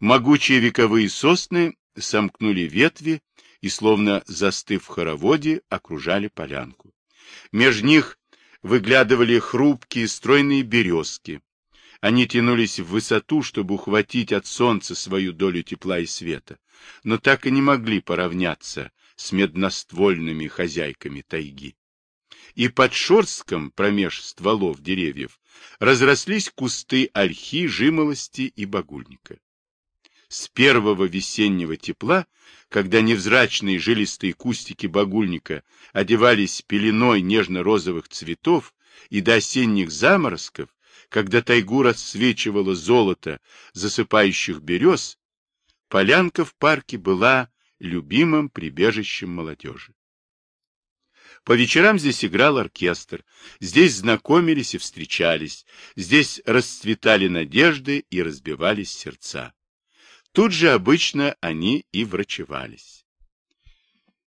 Могучие вековые сосны сомкнули ветви и, словно застыв в хороводе, окружали полянку. Меж них выглядывали хрупкие стройные березки. Они тянулись в высоту, чтобы ухватить от солнца свою долю тепла и света, но так и не могли поравняться с медноствольными хозяйками тайги. И под шорстком промеж стволов деревьев разрослись кусты ольхи, жимолости и багульника. С первого весеннего тепла, когда невзрачные жилистые кустики багульника одевались пеленой нежно-розовых цветов, и до осенних заморозков, когда тайгу расцвечивало золото засыпающих берез, полянка в парке была любимым прибежищем молодежи. По вечерам здесь играл оркестр, здесь знакомились и встречались, здесь расцветали надежды и разбивались сердца. Тут же обычно они и врачевались.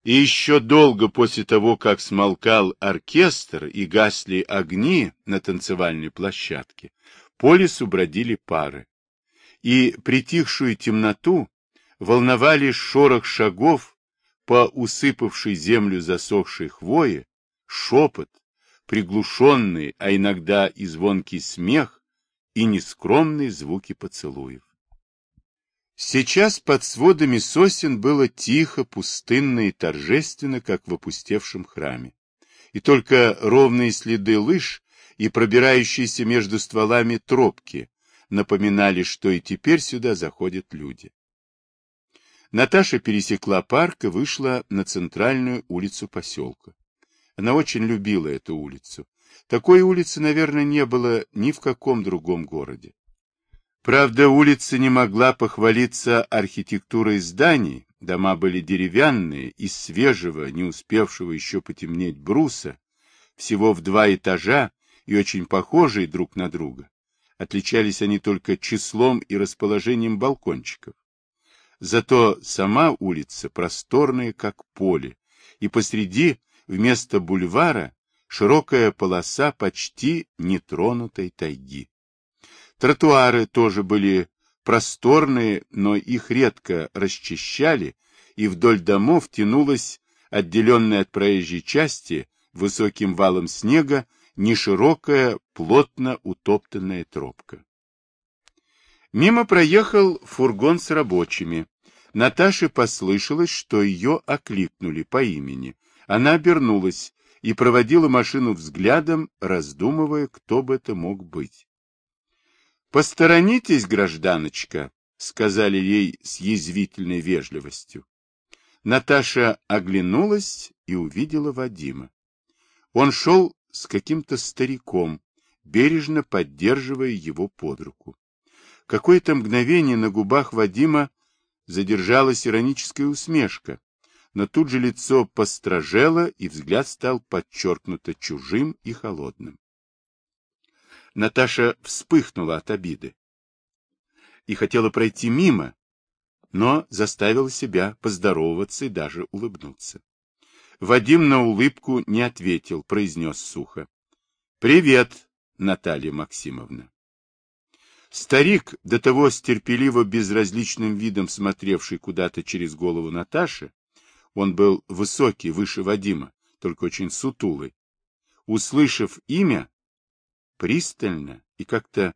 И еще долго после того, как смолкал оркестр и гасли огни на танцевальной площадке, по лесу бродили пары. И притихшую темноту волновали шорох шагов по усыпавшей землю засохшей хвои, шепот, приглушенный, а иногда и звонкий смех, и нескромные звуки поцелуев. Сейчас под сводами сосен было тихо, пустынно и торжественно, как в опустевшем храме. И только ровные следы лыж и пробирающиеся между стволами тропки напоминали, что и теперь сюда заходят люди. Наташа пересекла парк и вышла на центральную улицу поселка. Она очень любила эту улицу. Такой улицы, наверное, не было ни в каком другом городе. Правда, улица не могла похвалиться архитектурой зданий. Дома были деревянные, из свежего, не успевшего еще потемнеть бруса, всего в два этажа и очень похожие друг на друга. Отличались они только числом и расположением балкончиков. Зато сама улица просторная, как поле, и посреди, вместо бульвара, широкая полоса почти нетронутой тайги. Тротуары тоже были просторные, но их редко расчищали, и вдоль домов тянулась, отделенная от проезжей части, высоким валом снега, неширокая, плотно утоптанная тропка. Мимо проехал фургон с рабочими. Наташе послышалось, что ее окликнули по имени. Она обернулась и проводила машину взглядом, раздумывая, кто бы это мог быть. «Посторонитесь, гражданочка», — сказали ей с язвительной вежливостью. Наташа оглянулась и увидела Вадима. Он шел с каким-то стариком, бережно поддерживая его под руку. Какое-то мгновение на губах Вадима задержалась ироническая усмешка, но тут же лицо постражело, и взгляд стал подчеркнуто чужим и холодным. Наташа вспыхнула от обиды и хотела пройти мимо, но заставила себя поздороваться и даже улыбнуться. Вадим на улыбку не ответил, произнес сухо. — Привет, Наталья Максимовна. Старик, до того стерпеливо безразличным видом смотревший куда-то через голову Наташи, он был высокий, выше Вадима, только очень сутулый, услышав имя, пристально и как-то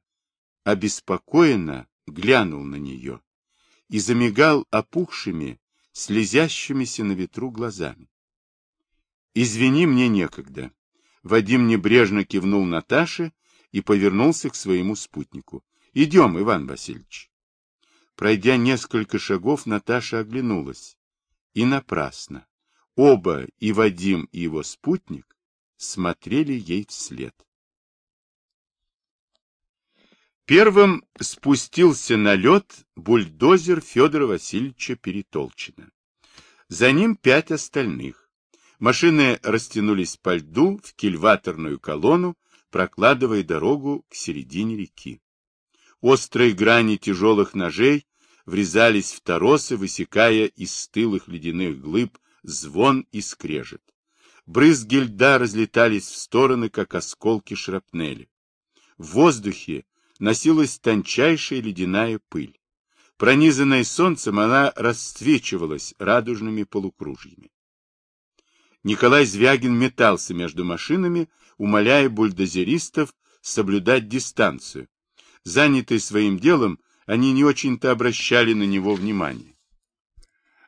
обеспокоенно глянул на нее и замигал опухшими, слезящимися на ветру глазами. «Извини, мне некогда». Вадим небрежно кивнул Наташе и повернулся к своему спутнику. Идем, Иван Васильевич. Пройдя несколько шагов, Наташа оглянулась. И напрасно. Оба, и Вадим, и его спутник, смотрели ей вслед. Первым спустился на лед бульдозер Федора Васильевича Перетолчина. За ним пять остальных. Машины растянулись по льду в кильваторную колонну, прокладывая дорогу к середине реки. Острые грани тяжелых ножей врезались в торосы, высекая из стылых ледяных глыб звон и скрежет. Брызги льда разлетались в стороны, как осколки шрапнели. В воздухе носилась тончайшая ледяная пыль. Пронизанная солнцем, она расцвечивалась радужными полукружьями. Николай Звягин метался между машинами, умоляя бульдозеристов соблюдать дистанцию. Занятые своим делом, они не очень-то обращали на него внимание.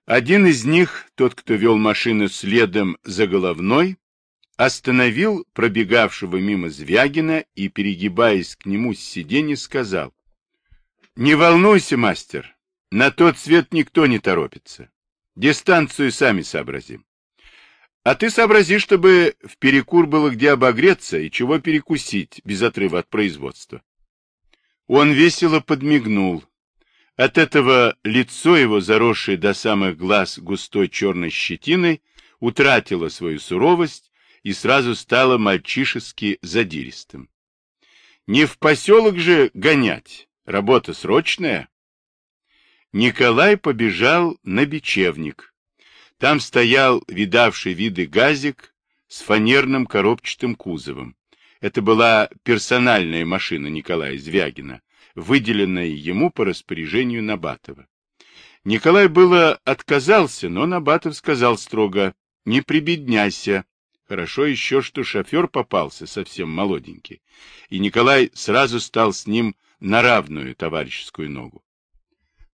Один из них, тот, кто вел машину следом за головной, остановил пробегавшего мимо Звягина и, перегибаясь к нему с сиденья, сказал, «Не волнуйся, мастер, на тот свет никто не торопится. Дистанцию сами сообразим. А ты сообрази, чтобы в перекур было где обогреться и чего перекусить без отрыва от производства». Он весело подмигнул, от этого лицо его, заросшее до самых глаз густой черной щетиной, утратило свою суровость и сразу стало мальчишески задиристым. Не в поселок же гонять, работа срочная. Николай побежал на бечевник. Там стоял видавший виды газик с фанерным коробчатым кузовом. Это была персональная машина Николая Звягина, выделенное ему по распоряжению Набатова. Николай было отказался, но Набатов сказал строго, не прибедняйся. Хорошо еще, что шофер попался совсем молоденький, и Николай сразу стал с ним на равную товарищескую ногу.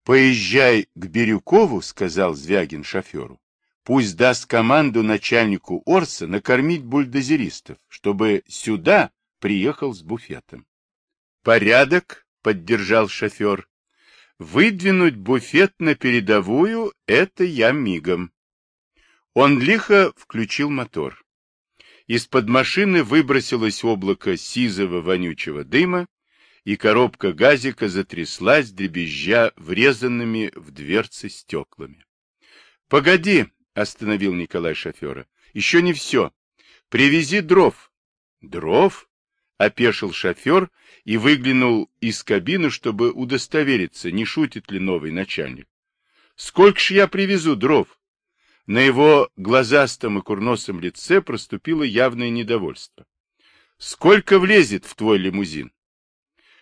«Поезжай к Бирюкову», — сказал Звягин шоферу. «Пусть даст команду начальнику Орса накормить бульдозеристов, чтобы сюда приехал с буфетом». «Порядок», поддержал шофер. Выдвинуть буфет на передовую — это я мигом. Он лихо включил мотор. Из-под машины выбросилось облако сизого вонючего дыма, и коробка газика затряслась, дребезжа врезанными в дверцы стеклами. — Погоди, — остановил Николай шофера, — еще не все. Привези дров. — Дров? — опешил шофер и выглянул из кабины, чтобы удостовериться, не шутит ли новый начальник. — Сколько ж я привезу дров? На его глазастом и курносом лице проступило явное недовольство. — Сколько влезет в твой лимузин?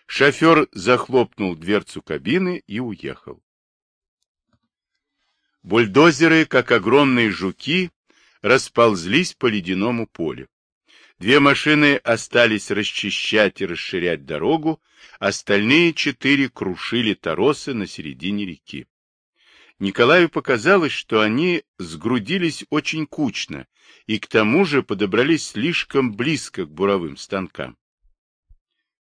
Шофер захлопнул дверцу кабины и уехал. Бульдозеры, как огромные жуки, расползлись по ледяному полю. Две машины остались расчищать и расширять дорогу, остальные четыре крушили торосы на середине реки. Николаю показалось, что они сгрудились очень кучно и к тому же подобрались слишком близко к буровым станкам.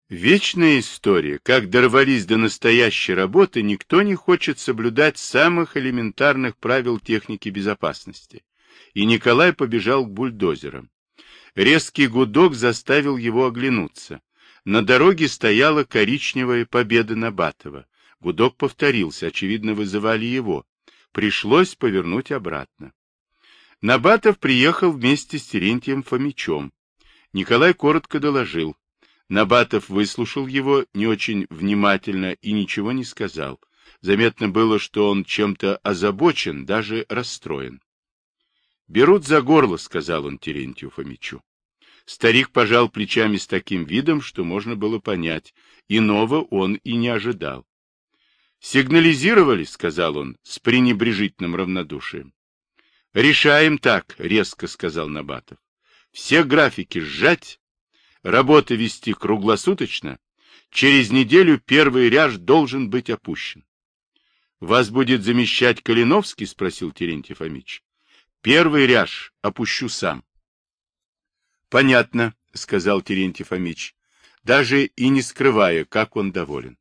Вечная история. Как дорвались до настоящей работы, никто не хочет соблюдать самых элементарных правил техники безопасности. И Николай побежал к бульдозерам. Резкий гудок заставил его оглянуться. На дороге стояла коричневая победа Набатова. Гудок повторился, очевидно, вызывали его. Пришлось повернуть обратно. Набатов приехал вместе с Терентием Фомичом. Николай коротко доложил. Набатов выслушал его не очень внимательно и ничего не сказал. Заметно было, что он чем-то озабочен, даже расстроен. «Берут за горло», — сказал он Терентию Фомичу. Старик пожал плечами с таким видом, что можно было понять. Иного он и не ожидал. «Сигнализировали», — сказал он с пренебрежительным равнодушием. «Решаем так», — резко сказал Набатов. «Все графики сжать, работы вести круглосуточно. Через неделю первый ряж должен быть опущен». «Вас будет замещать Калиновский?» — спросил Терентий Фомич. Первый ряж опущу сам. Понятно, сказал Терентий Фомич, даже и не скрывая, как он доволен.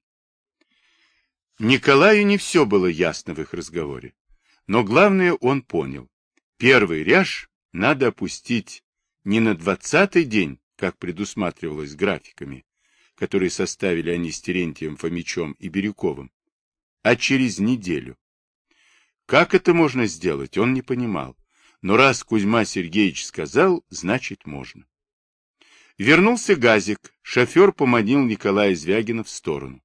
Николаю не все было ясно в их разговоре, но главное он понял. Первый ряж надо опустить не на двадцатый день, как предусматривалось графиками, которые составили они с Терентием Фомичом и Бирюковым, а через неделю. Как это можно сделать, он не понимал но раз Кузьма Сергеевич сказал, значит можно. Вернулся газик, шофер поманил Николая Звягина в сторону.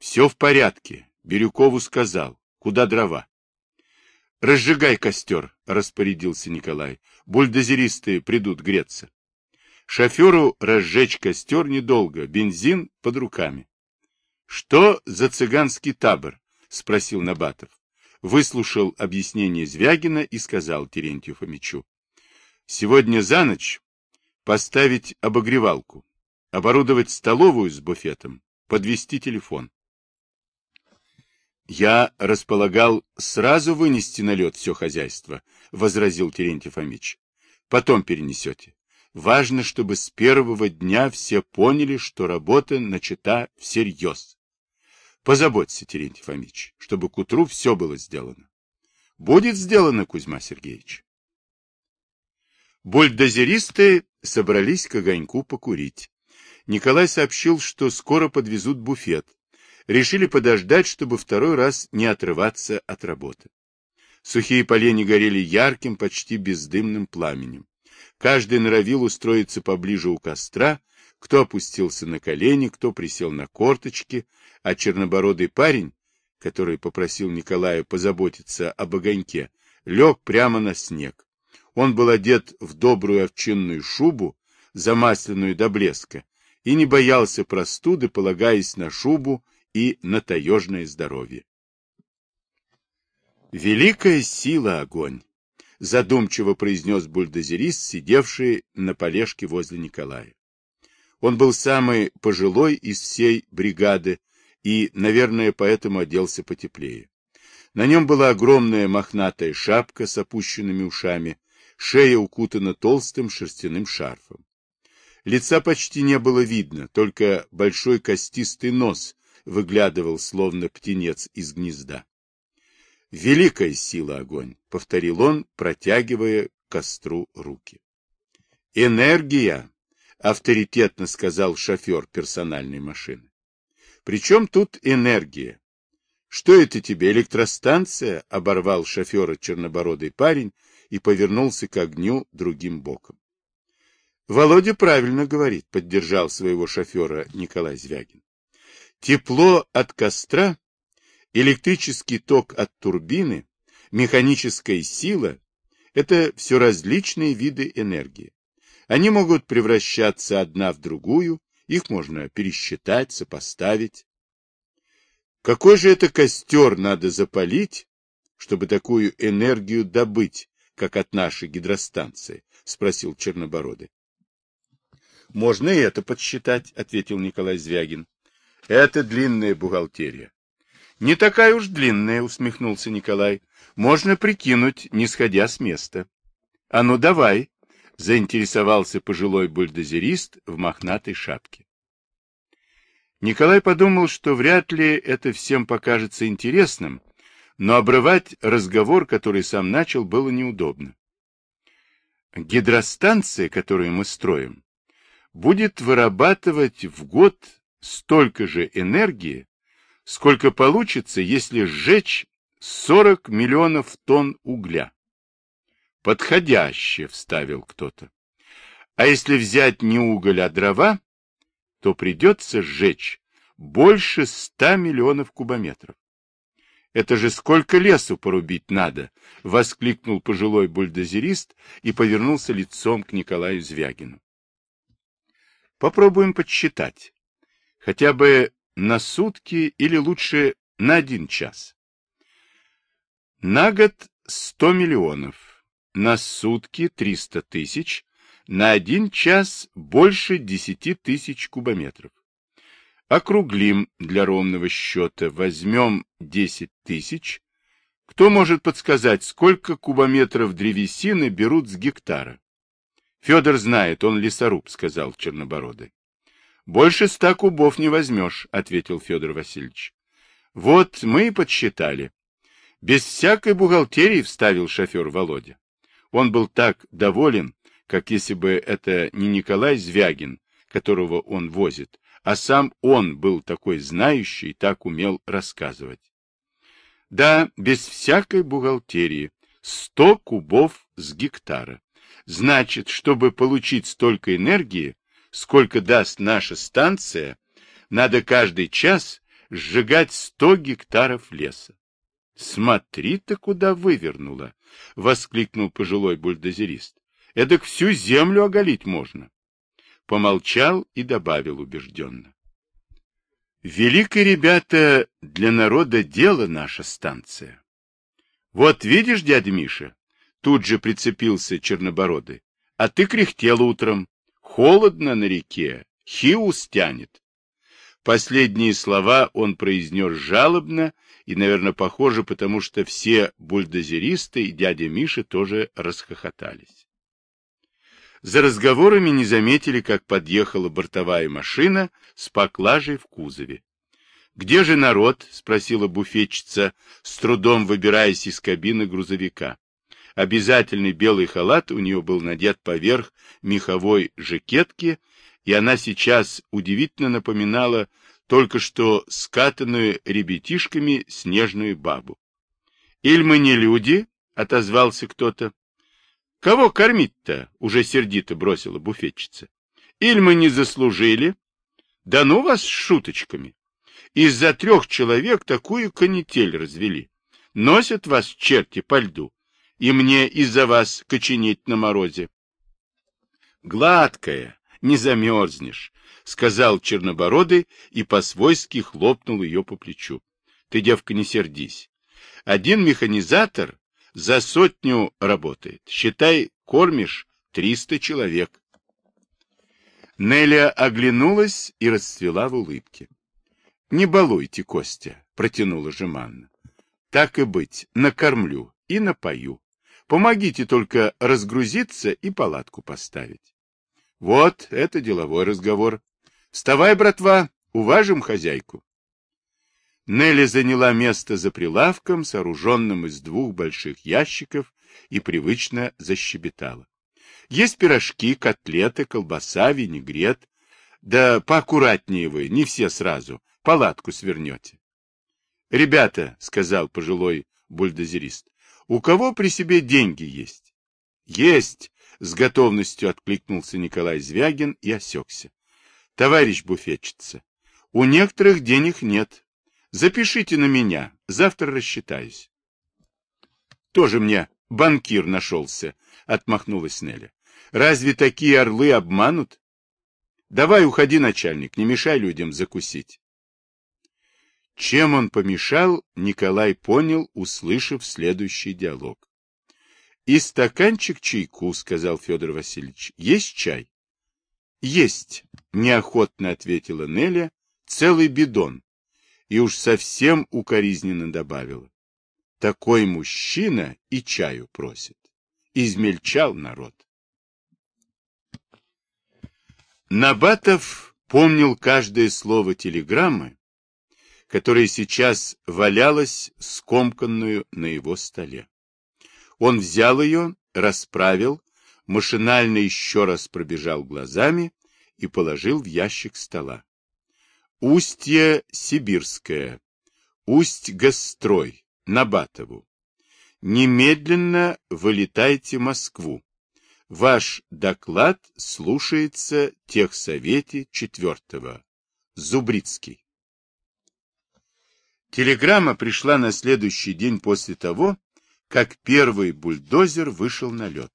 Все в порядке, Бирюкову сказал, куда дрова. Разжигай костер, распорядился Николай, бульдозеристы придут греться. Шоферу разжечь костер недолго, бензин под руками. Что за цыганский табор? спросил Набатов. Выслушал объяснение Звягина и сказал Терентию Фомичу. Сегодня за ночь поставить обогревалку, оборудовать столовую с буфетом, подвести телефон. Я располагал сразу вынести на лед все хозяйство, возразил Терентий Фомич. Потом перенесете. Важно, чтобы с первого дня все поняли, что работа начата всерьез. Позаботься, Терентий Фомич, чтобы к утру все было сделано. Будет сделано, Кузьма Сергеевич. Бульдозеристы собрались к огоньку покурить. Николай сообщил, что скоро подвезут буфет. Решили подождать, чтобы второй раз не отрываться от работы. Сухие поленья горели ярким, почти бездымным пламенем. Каждый норовил устроиться поближе у костра, кто опустился на колени, кто присел на корточки, а чернобородый парень, который попросил Николая позаботиться об огоньке, лег прямо на снег. Он был одет в добрую овчинную шубу, замасленную до блеска, и не боялся простуды, полагаясь на шубу и на таежное здоровье. Великая сила огонь! задумчиво произнес бульдозерист, сидевший на полежке возле Николая. Он был самый пожилой из всей бригады и, наверное, поэтому оделся потеплее. На нем была огромная мохнатая шапка с опущенными ушами, шея укутана толстым шерстяным шарфом. Лица почти не было видно, только большой костистый нос выглядывал, словно птенец из гнезда. Великая сила огонь, — повторил он, протягивая к костру руки. Энергия, — авторитетно сказал шофер персональной машины. Причем тут энергия? Что это тебе, электростанция? — оборвал шофера чернобородый парень и повернулся к огню другим боком. Володя правильно говорит, — поддержал своего шофера Николай Звягин. Тепло от костра Электрический ток от турбины, механическая сила – это все различные виды энергии. Они могут превращаться одна в другую, их можно пересчитать, сопоставить. Какой же это костер надо запалить, чтобы такую энергию добыть, как от нашей гидростанции? — спросил Чернобородый. — Можно и это подсчитать, — ответил Николай Звягин. — Это длинная бухгалтерия. Не такая уж длинная, усмехнулся Николай. Можно прикинуть, не сходя с места. А ну давай, заинтересовался пожилой бульдозерист в мохнатой шапке. Николай подумал, что вряд ли это всем покажется интересным, но обрывать разговор, который сам начал, было неудобно. Гидростанция, которую мы строим, будет вырабатывать в год столько же энергии, сколько получится, если сжечь 40 миллионов тонн угля. Подходяще, вставил кто-то. А если взять не уголь, а дрова, то придется сжечь больше 100 миллионов кубометров. Это же сколько лесу порубить надо, воскликнул пожилой бульдозерист и повернулся лицом к Николаю Звягину. Попробуем подсчитать. Хотя бы на сутки или лучше на один час. На год 100 миллионов, на сутки 300 тысяч, на один час больше 10 тысяч кубометров. Округлим для ровного счета, возьмем 10 тысяч. Кто может подсказать, сколько кубометров древесины берут с гектара? Федор знает, он лесоруб, сказал Чернобородый. Больше ста кубов не возьмешь, ответил Федор Васильевич. Вот мы и подсчитали. Без всякой бухгалтерии вставил шофер Володя. Он был так доволен, как если бы это не Николай Звягин, которого он возит, а сам он был такой знающий и так умел рассказывать. Да, без всякой бухгалтерии, сто кубов с гектара. Значит, чтобы получить столько энергии, сколько даст наша станция, надо каждый час сжигать сто гектаров леса. Смотри-то, куда вывернула! — воскликнул пожилой бульдозерист. — Эдак всю землю оголить можно. Помолчал и добавил убежденно. Великая, ребята, для народа дело наша станция. Вот видишь, дядя Миша, тут же прицепился Чернобородый, а ты кряхтел утром. Холодно на реке, хиус тянет. Последние слова он произнес жалобно и, наверное, похоже, потому что все бульдозеристы и дядя Миша тоже расхохотались. За разговорами не заметили, как подъехала бортовая машина с поклажей в кузове. «Где же народ?» — спросила буфетчица, с трудом выбираясь из кабины грузовика. Обязательный белый халат у нее был надет поверх меховой жакетки, и она сейчас удивительно напоминала только что скатанную ребятишками снежную бабу. — Иль мы не люди? — отозвался кто-то. — Кого кормить-то? — уже сердито бросила буфетчица. — Иль мы не заслужили? Да ну вас с шуточками. Из-за трех человек такую канитель развели. Носят вас черти по льду и мне из-за вас коченеть на морозе. — Гладкая, не замерзнешь, — сказал Чернобородый и по-свойски хлопнул ее по плечу. — Ты, девка, не сердись. Один механизатор за сотню работает. Считай, кормишь триста человек. Неля оглянулась и расцвела в улыбке. — Не балуйте, Костя, — протянула Жеманна. — Так и быть, накормлю и напою. Помогите только разгрузиться и палатку поставить. Вот это деловой разговор. Вставай, братва, уважим хозяйку. Нелли заняла место за прилавком, сооруженным из двух больших ящиков, и привычно защебетала. Есть пирожки, котлеты, колбаса, винегрет. Да поаккуратнее вы, не все сразу, палатку свернете. — Ребята, — сказал пожилой бульдозерист, у кого при себе деньги есть? Есть, с готовностью откликнулся Николай Звягин и осекся. Товарищ буфетчица, у некоторых денег нет. Запишите на меня, завтра рассчитаюсь. Тоже мне банкир нашелся, отмахнулась Неля. Разве такие орлы обманут? Давай уходи, начальник, не мешай людям закусить. Чем он помешал, Николай понял, услышав следующий диалог. — И стаканчик чайку, — сказал Федор Васильевич. — Есть чай? — Есть, — неохотно ответила Неля, — целый бидон. И уж совсем укоризненно добавила. Такой мужчина и чаю просит. Измельчал народ. Набатов помнил каждое слово телеграммы, которая сейчас валялась скомканную на его столе. Он взял ее, расправил, машинально еще раз пробежал глазами и положил в ящик стола. Устье Сибирское, Усть-Гастрой, Набатову. Немедленно вылетайте в Москву. Ваш доклад слушается техсовете четвертого. Зубрицкий. Телеграмма пришла на следующий день после того, как первый бульдозер вышел на лед.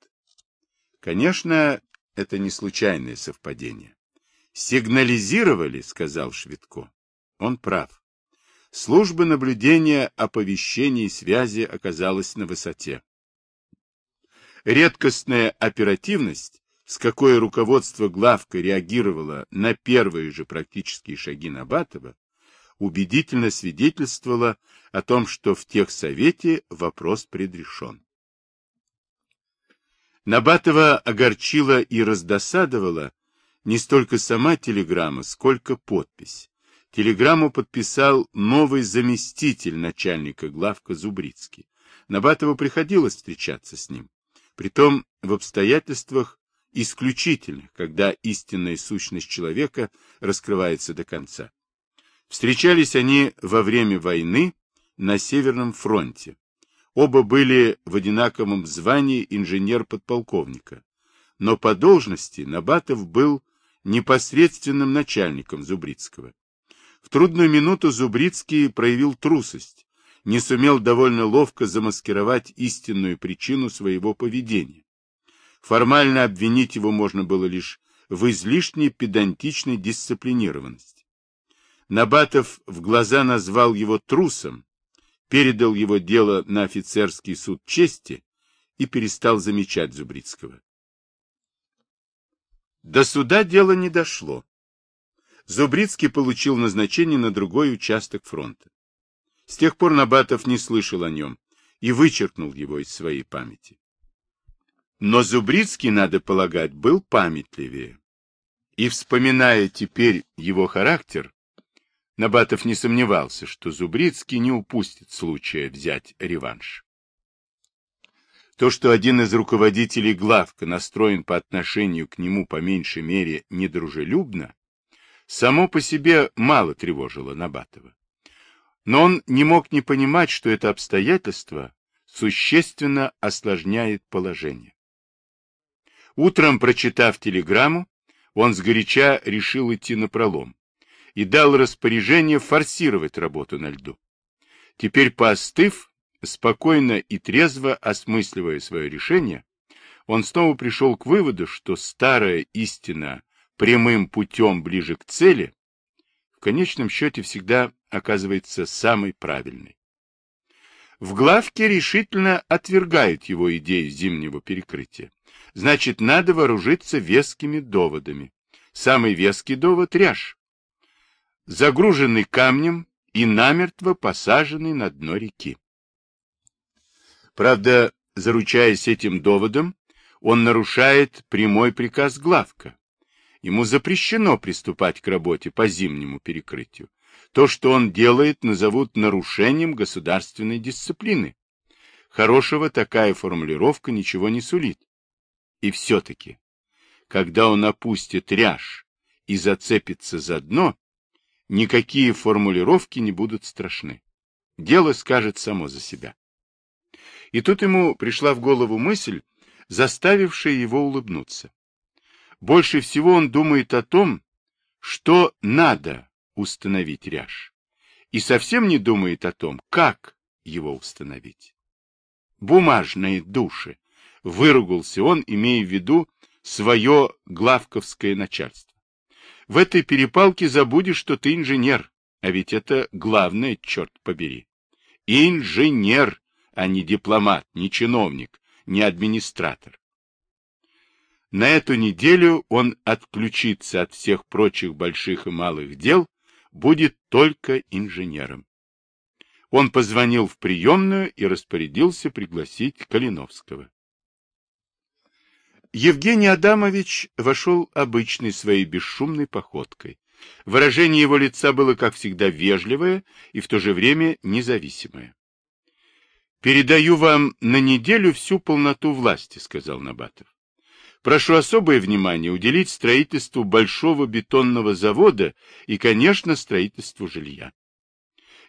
Конечно, это не случайное совпадение. Сигнализировали, сказал Швидко. Он прав. Служба наблюдения, оповещения и связи оказалась на высоте. Редкостная оперативность, с какой руководство главка реагировало на первые же практические шаги Набатова, убедительно свидетельствовало о том, что в техсовете вопрос предрешен. Набатова огорчила и раздосадовала не столько сама телеграмма, сколько подпись. Телеграмму подписал новый заместитель начальника главка Зубрицкий. Набатову приходилось встречаться с ним. Притом в обстоятельствах исключительных, когда истинная сущность человека раскрывается до конца. Встречались они во время войны на Северном фронте. Оба были в одинаковом звании инженер-подполковника. Но по должности Набатов был непосредственным начальником Зубрицкого. В трудную минуту Зубрицкий проявил трусость, не сумел довольно ловко замаскировать истинную причину своего поведения. Формально обвинить его можно было лишь в излишней педантичной дисциплинированности. Набатов в глаза назвал его трусом, передал его дело на офицерский суд чести и перестал замечать Зубрицкого. До суда дело не дошло. Зубрицкий получил назначение на другой участок фронта. С тех пор Набатов не слышал о нем и вычеркнул его из своей памяти. Но Зубрицкий, надо полагать, был памятливее. И, вспоминая теперь его характер, Набатов не сомневался, что Зубрицкий не упустит случая взять реванш. То, что один из руководителей главка настроен по отношению к нему по меньшей мере недружелюбно, само по себе мало тревожило Набатова. Но он не мог не понимать, что это обстоятельство существенно осложняет положение. Утром, прочитав телеграмму, он сгоряча решил идти на пролом и дал распоряжение форсировать работу на льду. Теперь, поостыв, спокойно и трезво осмысливая свое решение, он снова пришел к выводу, что старая истина прямым путем ближе к цели в конечном счете всегда оказывается самой правильной. В главке решительно отвергают его идею зимнего перекрытия. Значит, надо вооружиться вескими доводами. Самый веский довод — ряж. Загруженный камнем и намертво посаженный на дно реки. Правда, заручаясь этим доводом, он нарушает прямой приказ главка. Ему запрещено приступать к работе по зимнему перекрытию. То, что он делает, назовут нарушением государственной дисциплины. Хорошего такая формулировка ничего не сулит. И все-таки, когда он опустит ряж и зацепится за дно, никакие формулировки не будут страшны. Дело скажет само за себя. И тут ему пришла в голову мысль, заставившая его улыбнуться. Больше всего он думает о том, что надо установить ряж, и совсем не думает о том, как его установить. Бумажные души, выругался он, имея в виду свое главковское начальство. В этой перепалке забудешь, что ты инженер, а ведь это главное, черт побери. Инженер, а не дипломат, не чиновник, не администратор. На эту неделю он отключится от всех прочих больших и малых дел, будет только инженером. Он позвонил в приемную и распорядился пригласить Калиновского. Евгений Адамович вошел обычной своей бесшумной походкой. Выражение его лица было, как всегда, вежливое и в то же время независимое. «Передаю вам на неделю всю полноту власти», — сказал Набатов. «Прошу особое внимание уделить строительству большого бетонного завода и, конечно, строительству жилья».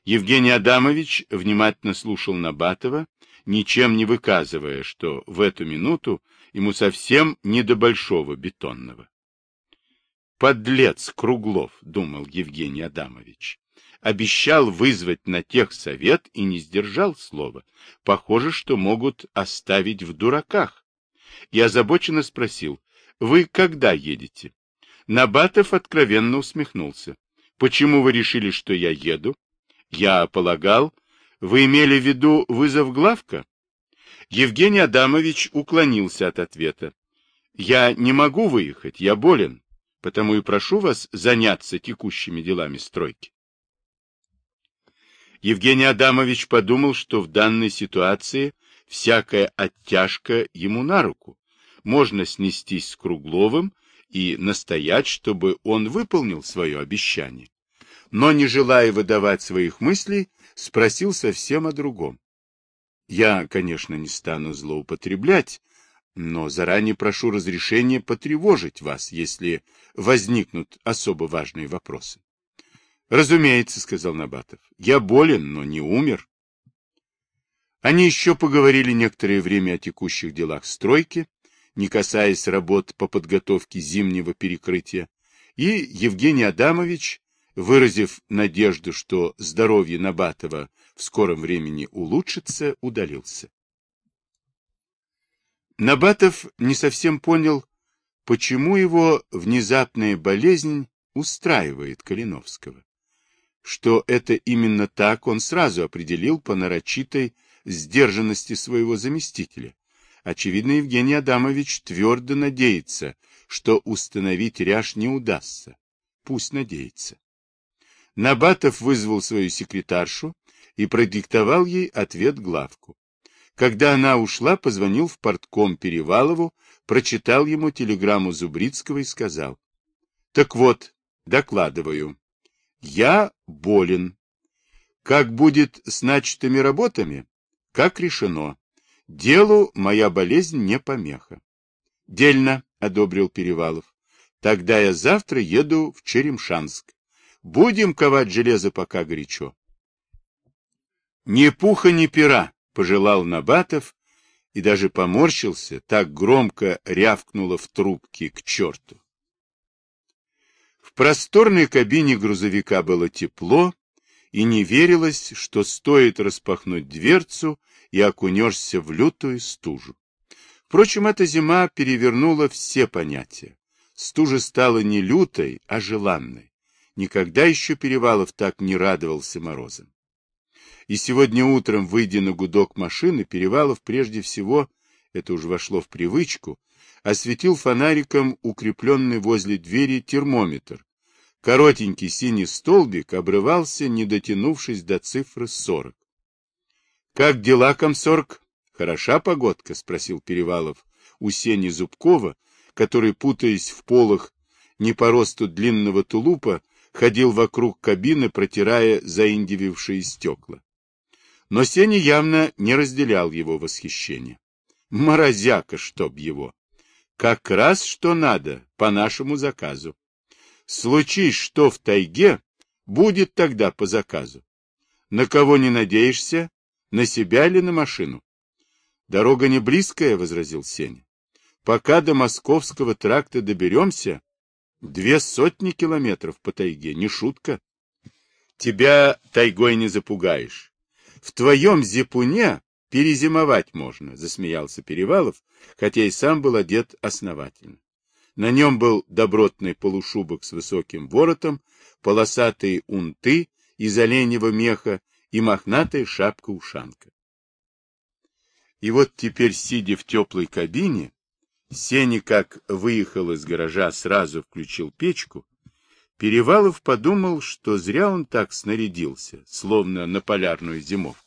Евгений Адамович внимательно слушал Набатова, ничем не выказывая, что в эту минуту ему совсем не до большого бетонного. «Подлец Круглов», — думал Евгений Адамович обещал вызвать на тех совет и не сдержал слова. Похоже, что могут оставить в дураках. Я озабоченно спросил, вы когда едете? Набатов откровенно усмехнулся. Почему вы решили, что я еду? Я полагал, вы имели в виду вызов главка? Евгений Адамович уклонился от ответа. Я не могу выехать, я болен, потому и прошу вас заняться текущими делами стройки. Евгений Адамович подумал, что в данной ситуации всякая оттяжка ему на руку. Можно снестись с Кругловым и настоять, чтобы он выполнил свое обещание. Но, не желая выдавать своих мыслей, спросил совсем о другом. Я, конечно, не стану злоупотреблять, но заранее прошу разрешения потревожить вас, если возникнут особо важные вопросы. — Разумеется, — сказал Набатов. — Я болен, но не умер. Они еще поговорили некоторое время о текущих делах стройки, не касаясь работ по подготовке зимнего перекрытия, и Евгений Адамович, выразив надежду, что здоровье Набатова в скором времени улучшится, удалился. Набатов не совсем понял, почему его внезапная болезнь устраивает Калиновского. что это именно так он сразу определил по нарочитой сдержанности своего заместителя. Очевидно, Евгений Адамович твердо надеется, что установить ряж не удастся. Пусть надеется. Набатов вызвал свою секретаршу и продиктовал ей ответ главку. Когда она ушла, позвонил в портком Перевалову, прочитал ему телеграмму Зубрицкого и сказал. — Так вот, докладываю. Я болен. Как будет с начатыми работами? Как решено. Делу моя болезнь не помеха. — Дельно, — одобрил Перевалов. — Тогда я завтра еду в Черемшанск. Будем ковать железо, пока горячо. Ни пуха, ни пера, — пожелал Набатов и даже поморщился, так громко рявкнуло в трубке к черту. В просторной кабине грузовика было тепло, и не верилось, что стоит распахнуть дверцу, и окунешься в лютую стужу. Впрочем, эта зима перевернула все понятия. Стужа стала не лютой, а желанной. Никогда еще Перевалов так не радовался морозам. И сегодня утром, выйдя на гудок машины, Перевалов прежде всего, это уже вошло в привычку, осветил фонариком укрепленный возле двери термометр. Коротенький синий столбик обрывался, не дотянувшись до цифры 40. — Как дела, комсорг? Хороша погодка? — спросил Перевалов у Сени Зубкова, который, путаясь в полах не по росту длинного тулупа, ходил вокруг кабины, протирая заиндивившие стекла. Но Сеня явно не разделял его восхищение. Морозяка, чтоб его! Как раз что надо, по нашему заказу. Случись что в тайге, будет тогда по заказу. На кого не надеешься? На себя или на машину? Дорога не близкая, — возразил Сеня. Пока до московского тракта доберемся, две сотни километров по тайге, не шутка. Тебя тайгой не запугаешь. В твоем зипуне перезимовать можно, — засмеялся Перевалов, хотя и сам был одет основательно. На нем был добротный полушубок с высоким воротом, полосатые унты из оленьего меха и мохнатая шапка-ушанка. И вот теперь, сидя в теплой кабине, Сеня, как выехал из гаража, сразу включил печку, Перевалов подумал, что зря он так снарядился, словно на полярную зимовку.